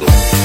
jungle.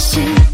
machine